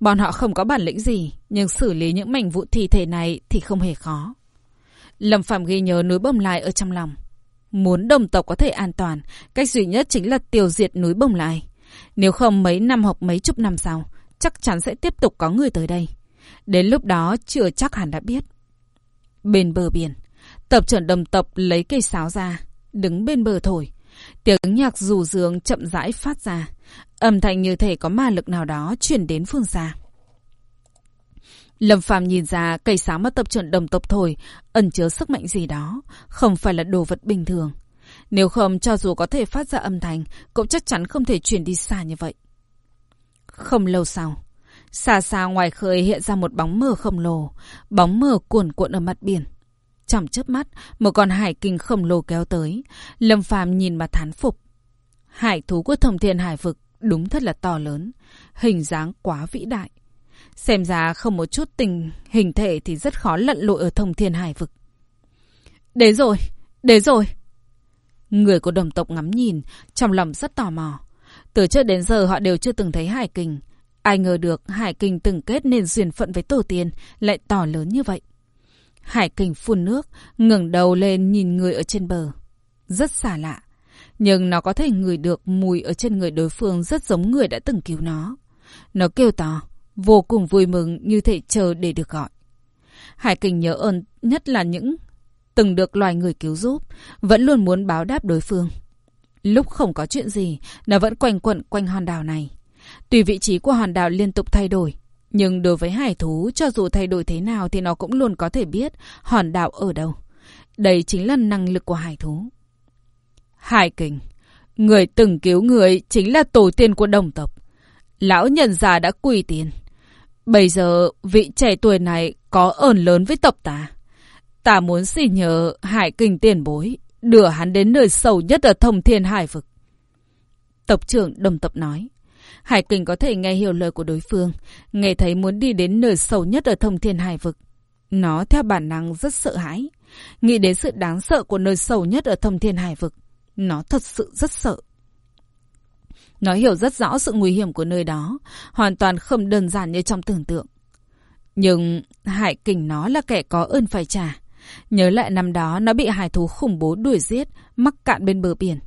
Bọn họ không có bản lĩnh gì, nhưng xử lý những mảnh vụ thi thể này thì không hề khó. Lâm Phạm ghi nhớ núi bồng lai ở trong lòng. Muốn đồng tộc có thể an toàn, cách duy nhất chính là tiêu diệt núi bồng lai. Nếu không mấy năm hoặc mấy chục năm sau, chắc chắn sẽ tiếp tục có người tới đây. Đến lúc đó chưa chắc hẳn đã biết. Bên bờ biển, tập trận đồng tập lấy cây sáo ra, đứng bên bờ thổi. Tiếng nhạc rủ rường chậm rãi phát ra. Âm thanh như thể có ma lực nào đó chuyển đến phương xa. Lâm Phàm nhìn ra cây sáo mà tập trận đồng tộc thổi ẩn chứa sức mạnh gì đó, không phải là đồ vật bình thường. Nếu không, cho dù có thể phát ra âm thanh, cũng chắc chắn không thể chuyển đi xa như vậy. Không lâu sau, xa xa ngoài khơi hiện ra một bóng mờ khổng lồ, bóng mờ cuồn cuộn ở mặt biển. Trong chớp mắt, một con hải kinh khổng lồ kéo tới. Lâm Phàm nhìn mà thán phục. Hải thú của thông thiên hải vực đúng thật là to lớn. Hình dáng quá vĩ đại. Xem ra không một chút tình hình thể thì rất khó lặn lội ở thông thiên hải vực. Đến rồi, đến rồi. Người của đồng tộc ngắm nhìn, trong lòng rất tò mò. Từ trước đến giờ họ đều chưa từng thấy hải kinh. Ai ngờ được hải kinh từng kết nên duyên phận với tổ tiên lại to lớn như vậy. Hải kình phun nước, ngẩng đầu lên nhìn người ở trên bờ. Rất xa lạ. Nhưng nó có thể ngửi được mùi ở trên người đối phương rất giống người đã từng cứu nó. Nó kêu to, vô cùng vui mừng như thể chờ để được gọi. Hải kình nhớ ơn nhất là những từng được loài người cứu giúp, vẫn luôn muốn báo đáp đối phương. Lúc không có chuyện gì, nó vẫn quanh quẩn quanh hòn đảo này. Tùy vị trí của hòn đảo liên tục thay đổi, nhưng đối với hải thú, cho dù thay đổi thế nào thì nó cũng luôn có thể biết hòn đảo ở đâu. Đây chính là năng lực của hải thú. Hải kình, người từng cứu người chính là tổ tiên của đồng tộc. Lão nhân già đã quỳ tiền. Bây giờ vị trẻ tuổi này có ơn lớn với tộc ta. Ta muốn xin nhờ hải kình tiền bối, đưa hắn đến nơi sâu nhất ở thông thiên hải vực. Tộc trưởng đồng tộc nói. Hải Kình có thể nghe hiểu lời của đối phương, nghe thấy muốn đi đến nơi sâu nhất ở thông thiên hải vực. Nó theo bản năng rất sợ hãi. Nghĩ đến sự đáng sợ của nơi sâu nhất ở thông thiên hải vực. Nó thật sự rất sợ. Nó hiểu rất rõ sự nguy hiểm của nơi đó, hoàn toàn không đơn giản như trong tưởng tượng. Nhưng Hải Kình nó là kẻ có ơn phải trả. Nhớ lại năm đó nó bị hải thú khủng bố đuổi giết, mắc cạn bên bờ biển.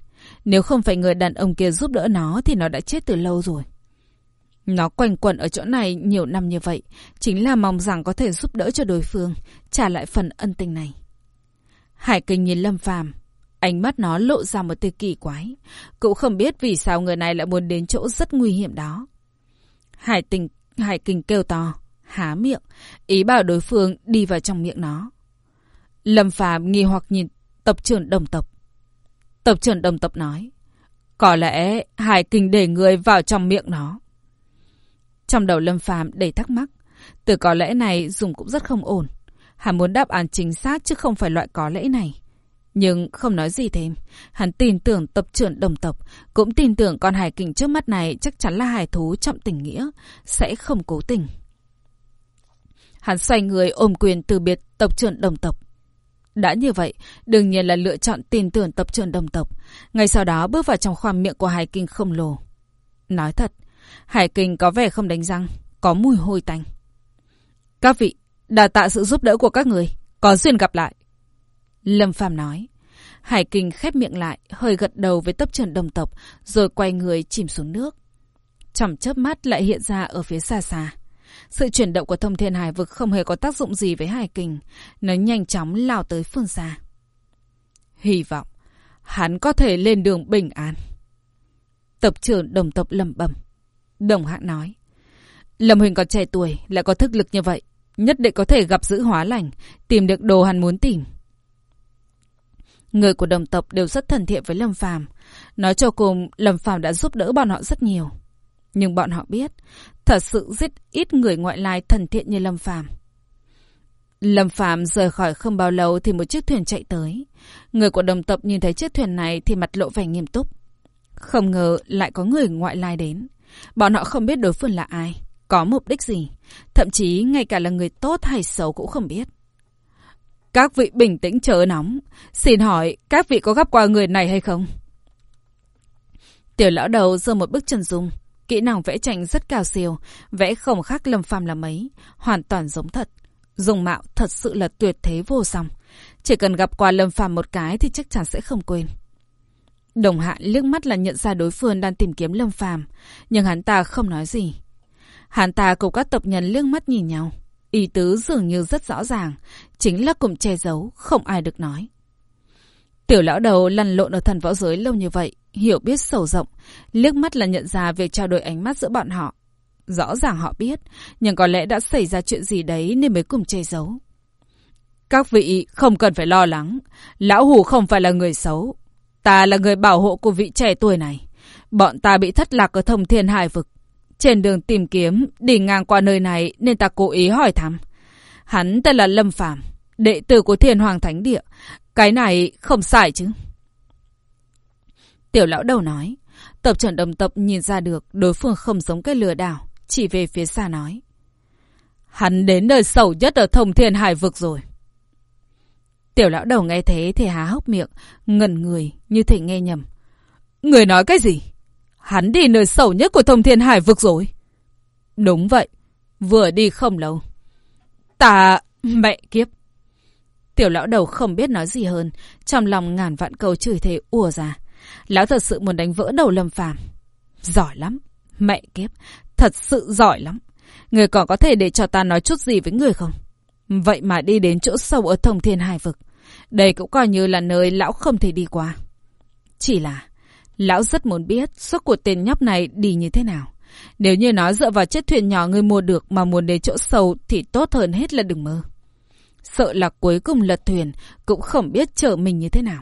Nếu không phải người đàn ông kia giúp đỡ nó thì nó đã chết từ lâu rồi. Nó quanh quẩn ở chỗ này nhiều năm như vậy, chính là mong rằng có thể giúp đỡ cho đối phương, trả lại phần ân tình này. Hải kinh nhìn Lâm Phàm, ánh mắt nó lộ ra một tia kỳ quái, cũng không biết vì sao người này lại muốn đến chỗ rất nguy hiểm đó. Hải tình, Hải kinh kêu to, há miệng, ý bảo đối phương đi vào trong miệng nó. Lâm Phàm nghi hoặc nhìn tập trưởng đồng tập. Tập trưởng đồng tập nói, có lẽ Hải kinh để người vào trong miệng nó. Trong đầu Lâm Phàm đầy thắc mắc. Từ có lẽ này dùng cũng rất không ổn. Hắn muốn đáp án chính xác chứ không phải loại có lẽ này. Nhưng không nói gì thêm. Hắn tin tưởng tập trưởng đồng tập. Cũng tin tưởng con hải kình trước mắt này chắc chắn là hải thú trọng tình nghĩa. Sẽ không cố tình. Hắn xoay người ôm quyền từ biệt tập trưởng đồng tập. Đã như vậy, đương nhiên là lựa chọn tin tưởng tập trưởng đồng tộc. Ngay sau đó bước vào trong khoang miệng của hải kinh không lồ. Nói thật, Hải Kinh có vẻ không đánh răng, có mùi hôi tanh. Các vị, đà tạ sự giúp đỡ của các người, có duyên gặp lại. Lâm Phàm nói. Hải Kinh khép miệng lại, hơi gật đầu với tấp trần đồng tộc, rồi quay người chìm xuống nước. Trong chớp mắt lại hiện ra ở phía xa xa. Sự chuyển động của thông thiên hải vực không hề có tác dụng gì với Hải kình, Nó nhanh chóng lao tới phương xa. Hy vọng, hắn có thể lên đường bình an. Tập trưởng đồng tộc lầm bầm. Đồng hạng nói. Lâm Huỳnh còn trẻ tuổi, lại có thức lực như vậy. Nhất định có thể gặp giữ hóa lành, tìm được đồ hắn muốn tìm. Người của đồng tộc đều rất thân thiện với Lâm Phàm. Nói cho cùng, Lâm Phàm đã giúp đỡ bọn họ rất nhiều. Nhưng bọn họ biết, thật sự rất ít người ngoại lai thân thiện như Lâm Phàm. Lâm Phàm rời khỏi không bao lâu thì một chiếc thuyền chạy tới. Người của đồng tộc nhìn thấy chiếc thuyền này thì mặt lộ vẻ nghiêm túc. Không ngờ lại có người ngoại lai đến. Bọn họ không biết đối phương là ai, có mục đích gì. Thậm chí ngay cả là người tốt hay xấu cũng không biết. Các vị bình tĩnh chờ nóng. Xin hỏi các vị có gặp qua người này hay không? Tiểu lão đầu giơ một bức chân dung. Kỹ năng vẽ tranh rất cao siêu. Vẽ không khác lâm phàm là mấy. Hoàn toàn giống thật. Dùng mạo thật sự là tuyệt thế vô song. Chỉ cần gặp qua lâm phàm một cái thì chắc chắn sẽ không quên. Đồng hạ liếc mắt là nhận ra đối phương đang tìm kiếm Lâm Phàm, nhưng hắn ta không nói gì. Hắn ta cùng các tộc nhân liếc mắt nhìn nhau, ý tứ dường như rất rõ ràng, chính là cùng che giấu, không ai được nói. Tiểu lão đầu lăn lộn ở thần võ giới lâu như vậy, hiểu biết sâu rộng, liếc mắt là nhận ra việc trao đổi ánh mắt giữa bọn họ. Rõ ràng họ biết, nhưng có lẽ đã xảy ra chuyện gì đấy nên mới cùng che giấu. Các vị không cần phải lo lắng, lão hủ không phải là người xấu, Ta là người bảo hộ của vị trẻ tuổi này. Bọn ta bị thất lạc ở thông thiên hải vực. Trên đường tìm kiếm, đi ngang qua nơi này nên ta cố ý hỏi thăm. Hắn tên là Lâm Phàm đệ tử của thiên hoàng thánh địa. Cái này không sai chứ. Tiểu lão đầu nói. Tập trận đồng tập nhìn ra được đối phương không giống cái lừa đảo. Chỉ về phía xa nói. Hắn đến nơi sầu nhất ở thông thiên hải vực rồi. Tiểu lão đầu nghe thế thì há hốc miệng, ngẩn người, như thể nghe nhầm. Người nói cái gì? Hắn đi nơi sâu nhất của thông thiên hải vực rồi. Đúng vậy, vừa đi không lâu. Ta... mẹ kiếp. Tiểu lão đầu không biết nói gì hơn, trong lòng ngàn vạn câu chửi thề ùa ra. Lão thật sự muốn đánh vỡ đầu lâm phàm. Giỏi lắm, mẹ kiếp, thật sự giỏi lắm. Người còn có thể để cho ta nói chút gì với người không? Vậy mà đi đến chỗ sâu ở thông thiên hải vực. Đây cũng coi như là nơi lão không thể đi qua. Chỉ là, lão rất muốn biết suốt cuộc tên nhóc này đi như thế nào. Nếu như nó dựa vào chiếc thuyền nhỏ người mua được mà muốn đến chỗ sâu thì tốt hơn hết là đừng mơ. Sợ là cuối cùng lật thuyền cũng không biết chở mình như thế nào.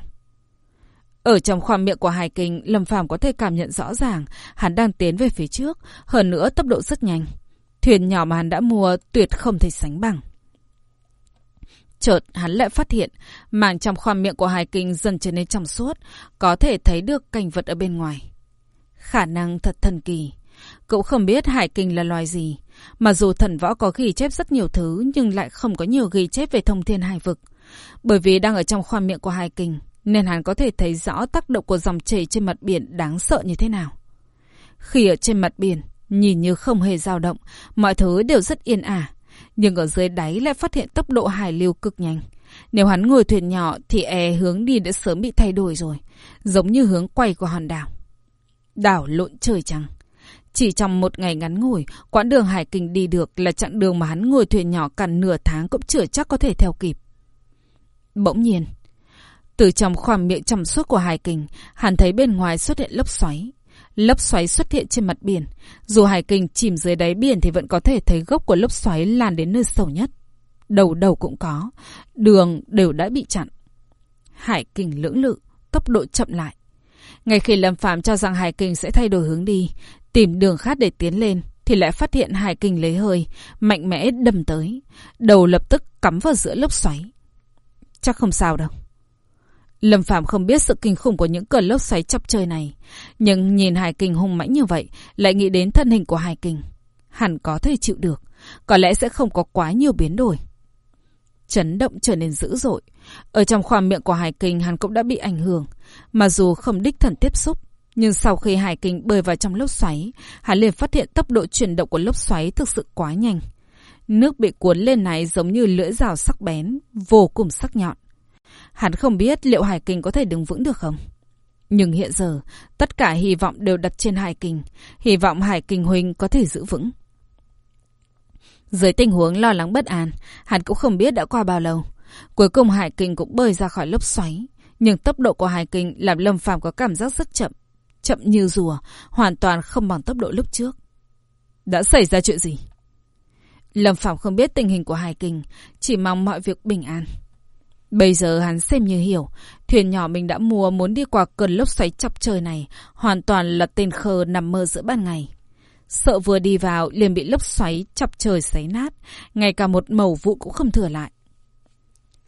Ở trong khoang miệng của Hải Kinh, Lâm Phàm có thể cảm nhận rõ ràng hắn đang tiến về phía trước, hơn nữa tốc độ rất nhanh. Thuyền nhỏ mà hắn đã mua tuyệt không thể sánh bằng. Chợt hắn lại phát hiện, màng trong khoang miệng của Hải Kinh dần trở nên trong suốt, có thể thấy được cảnh vật ở bên ngoài. Khả năng thật thần kỳ. Cậu không biết Hải Kinh là loài gì. Mà dù thần võ có ghi chép rất nhiều thứ, nhưng lại không có nhiều ghi chép về thông thiên hải vực. Bởi vì đang ở trong khoa miệng của Hải Kinh, nên hắn có thể thấy rõ tác động của dòng chảy trên mặt biển đáng sợ như thế nào. Khi ở trên mặt biển, nhìn như không hề dao động, mọi thứ đều rất yên ả, nhưng ở dưới đáy lại phát hiện tốc độ hải lưu cực nhanh. Nếu hắn ngồi thuyền nhỏ thì e hướng đi đã sớm bị thay đổi rồi. Giống như hướng quay của hòn đảo. Đảo lộn trời trăng. Chỉ trong một ngày ngắn ngủi, quãng đường hải kinh đi được là chặng đường mà hắn ngồi thuyền nhỏ cả nửa tháng cũng chưa chắc có thể theo kịp. Bỗng nhiên, từ trong khoảng miệng trong suốt của hải kình, hắn thấy bên ngoài xuất hiện lốc xoáy. Lốc xoáy xuất hiện trên mặt biển. Dù hải kình chìm dưới đáy biển thì vẫn có thể thấy gốc của lốc xoáy lan đến nơi sâu nhất. Đầu đầu cũng có. Đường đều đã bị chặn. Hải kình lưỡng lự, tốc độ chậm lại. Ngay khi Lâm Phạm cho rằng hải kình sẽ thay đổi hướng đi, tìm đường khác để tiến lên, thì lại phát hiện hải kình lấy hơi, mạnh mẽ đâm tới. Đầu lập tức cắm vào giữa lốc xoáy. Chắc không sao đâu. Lâm Phạm không biết sự kinh khủng của những cơn lốc xoáy chọc trời này, nhưng nhìn Hải Kình hung mãnh như vậy, lại nghĩ đến thân hình của Hải Kình. Hẳn có thể chịu được, có lẽ sẽ không có quá nhiều biến đổi. Chấn động trở nên dữ dội. Ở trong khoang miệng của Hải Kình hắn cũng đã bị ảnh hưởng, mà dù không đích thần tiếp xúc, nhưng sau khi Hải Kình bơi vào trong lốc xoáy, hắn liền phát hiện tốc độ chuyển động của lốc xoáy thực sự quá nhanh. Nước bị cuốn lên này giống như lưỡi rào sắc bén, vô cùng sắc nhọn. Hắn không biết liệu Hải Kình có thể đứng vững được không. Nhưng hiện giờ, tất cả hy vọng đều đặt trên Hải Kình. Hy vọng Hải Kình Huynh có thể giữ vững. Dưới tình huống lo lắng bất an, hắn cũng không biết đã qua bao lâu. Cuối cùng Hải Kình cũng bơi ra khỏi lốc xoáy. Nhưng tốc độ của Hải Kình làm Lâm Phàm có cảm giác rất chậm. Chậm như rùa, hoàn toàn không bằng tốc độ lúc trước. Đã xảy ra chuyện gì? Lâm Phạm không biết tình hình của Hải Kình, chỉ mong mọi việc bình an. Bây giờ hắn xem như hiểu, thuyền nhỏ mình đã mua muốn đi qua cơn lốc xoáy chọc trời này, hoàn toàn là tên khờ nằm mơ giữa ban ngày. Sợ vừa đi vào liền bị lốc xoáy chọc trời xé nát, ngay cả một mẩu vụ cũng không thừa lại.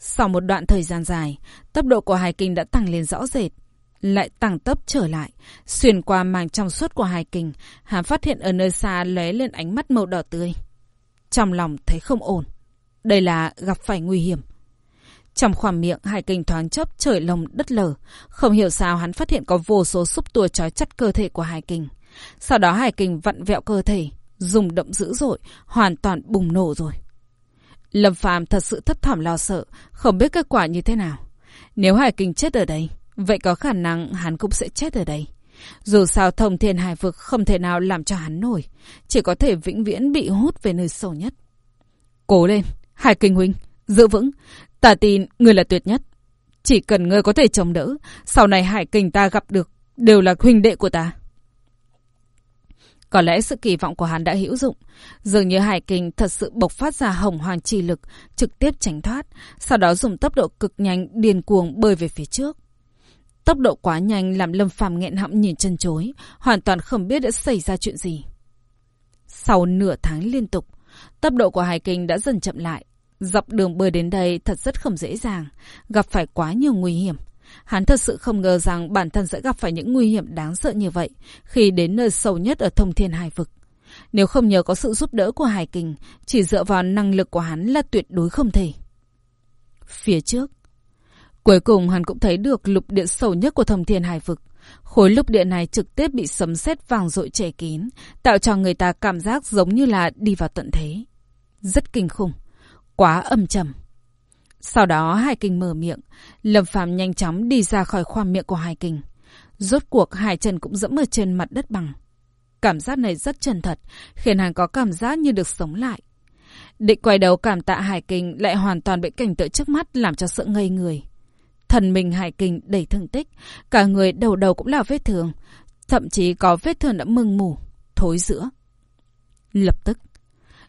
Sau một đoạn thời gian dài, tốc độ của hải kinh đã tăng lên rõ rệt. Lại tăng tốc trở lại, xuyên qua màng trong suốt của hải kinh, hắn phát hiện ở nơi xa lóe lên ánh mắt màu đỏ tươi. Trong lòng thấy không ổn. Đây là gặp phải nguy hiểm. Trong khoang miệng, Hải Kinh thoáng chốc trời lồng đất lở. Không hiểu sao hắn phát hiện có vô số xúc tua trói chặt cơ thể của Hải Kinh. Sau đó Hải Kinh vặn vẹo cơ thể, dùng động dữ dội, hoàn toàn bùng nổ rồi. Lâm Phàm thật sự thất thỏm lo sợ, không biết kết quả như thế nào. Nếu Hải Kinh chết ở đây, vậy có khả năng hắn cũng sẽ chết ở đây. Dù sao thông thiên hải vực không thể nào làm cho hắn nổi, chỉ có thể vĩnh viễn bị hút về nơi sâu nhất. Cố lên, Hải Kinh huynh, giữ vững, Ta tin người là tuyệt nhất. Chỉ cần ngươi có thể chống đỡ, sau này hải kình ta gặp được đều là huynh đệ của ta. Có lẽ sự kỳ vọng của hắn đã hữu dụng. Dường như hải kinh thật sự bộc phát ra hồng hoàng chi lực, trực tiếp tránh thoát, sau đó dùng tốc độ cực nhanh điên cuồng bơi về phía trước. Tốc độ quá nhanh làm Lâm Phàm nghẹn họng nhìn chân chối, hoàn toàn không biết đã xảy ra chuyện gì. Sau nửa tháng liên tục, tốc độ của Hải Kinh đã dần chậm lại, Dọc đường bơi đến đây thật rất không dễ dàng, gặp phải quá nhiều nguy hiểm. Hắn thật sự không ngờ rằng bản thân sẽ gặp phải những nguy hiểm đáng sợ như vậy khi đến nơi sâu nhất ở thông thiên hải vực. Nếu không nhờ có sự giúp đỡ của Hải Kình, chỉ dựa vào năng lực của hắn là tuyệt đối không thể. Phía trước, cuối cùng hắn cũng thấy được lục địa sâu nhất của thông thiên hải vực. Khối lục địa này trực tiếp bị sấm sét vàng rội che kín, tạo cho người ta cảm giác giống như là đi vào tận thế. Rất kinh khủng quá âm trầm. Sau đó Hải Kinh mở miệng, Lâm Phàm nhanh chóng đi ra khỏi khoang miệng của Hải Kinh. Rốt cuộc Hải Trần cũng dẫm ở trên mặt đất bằng. Cảm giác này rất chân thật, khiến hắn có cảm giác như được sống lại. Định quay đầu cảm tạ Hải Kinh lại hoàn toàn bị cảnh tượng trước mắt làm cho sợ ngây người. Thần mình Hải Kinh đầy thương tích, cả người đầu đầu cũng là vết thương, thậm chí có vết thương đã mưng mù, thối giữa. Lập tức,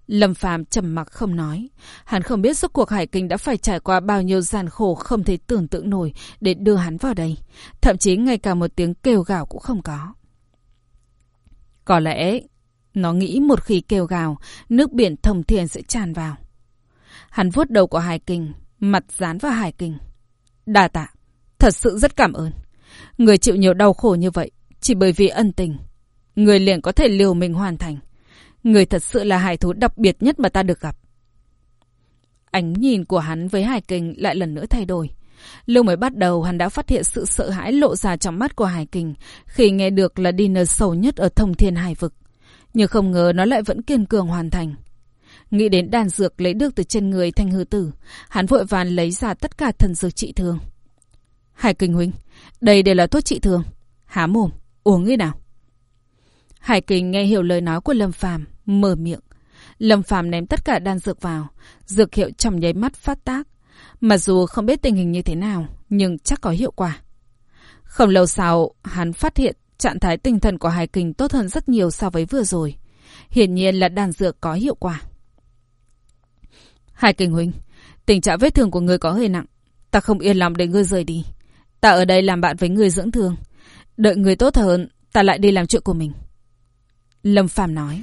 Lâm Phàm trầm mặc không nói. Hắn không biết suốt cuộc Hải Kinh đã phải trải qua bao nhiêu gian khổ không thể tưởng tượng nổi để đưa hắn vào đây. Thậm chí ngay cả một tiếng kêu gào cũng không có. Có lẽ nó nghĩ một khi kêu gào, nước biển thông thiên sẽ tràn vào. Hắn vuốt đầu của Hải Kinh, mặt dán vào Hải Kinh. Đà tạ, thật sự rất cảm ơn. Người chịu nhiều đau khổ như vậy, chỉ bởi vì ân tình. Người liền có thể liều mình hoàn thành. Người thật sự là hải thú đặc biệt nhất mà ta được gặp. Ánh nhìn của hắn với hải kình lại lần nữa thay đổi. Lúc mới bắt đầu hắn đã phát hiện sự sợ hãi lộ ra trong mắt của hải kình khi nghe được là đi nơi sâu nhất ở thông thiên hải vực. Nhưng không ngờ nó lại vẫn kiên cường hoàn thành. Nghĩ đến đàn dược lấy được từ trên người thanh hư tử, hắn vội vàng lấy ra tất cả thần dược trị thương. Hải Kinh huynh, đây đều là thuốc trị thương. Há mồm, uống đi nào. Hải Kinh nghe hiểu lời nói của Lâm Phàm, mở miệng. Lâm Phàm ném tất cả đan dược vào, dược hiệu trong nháy mắt phát tác. Mặc dù không biết tình hình như thế nào, nhưng chắc có hiệu quả. Không lâu sau, hắn phát hiện trạng thái tinh thần của Hải Kinh tốt hơn rất nhiều so với vừa rồi. Hiển nhiên là đan dược có hiệu quả. Hải Kinh huynh, tình trạng vết thương của người có hơi nặng. Ta không yên lòng để ngươi rời đi. Ta ở đây làm bạn với người dưỡng thương. Đợi người tốt hơn, ta lại đi làm chuyện của mình. Lâm Phàm nói.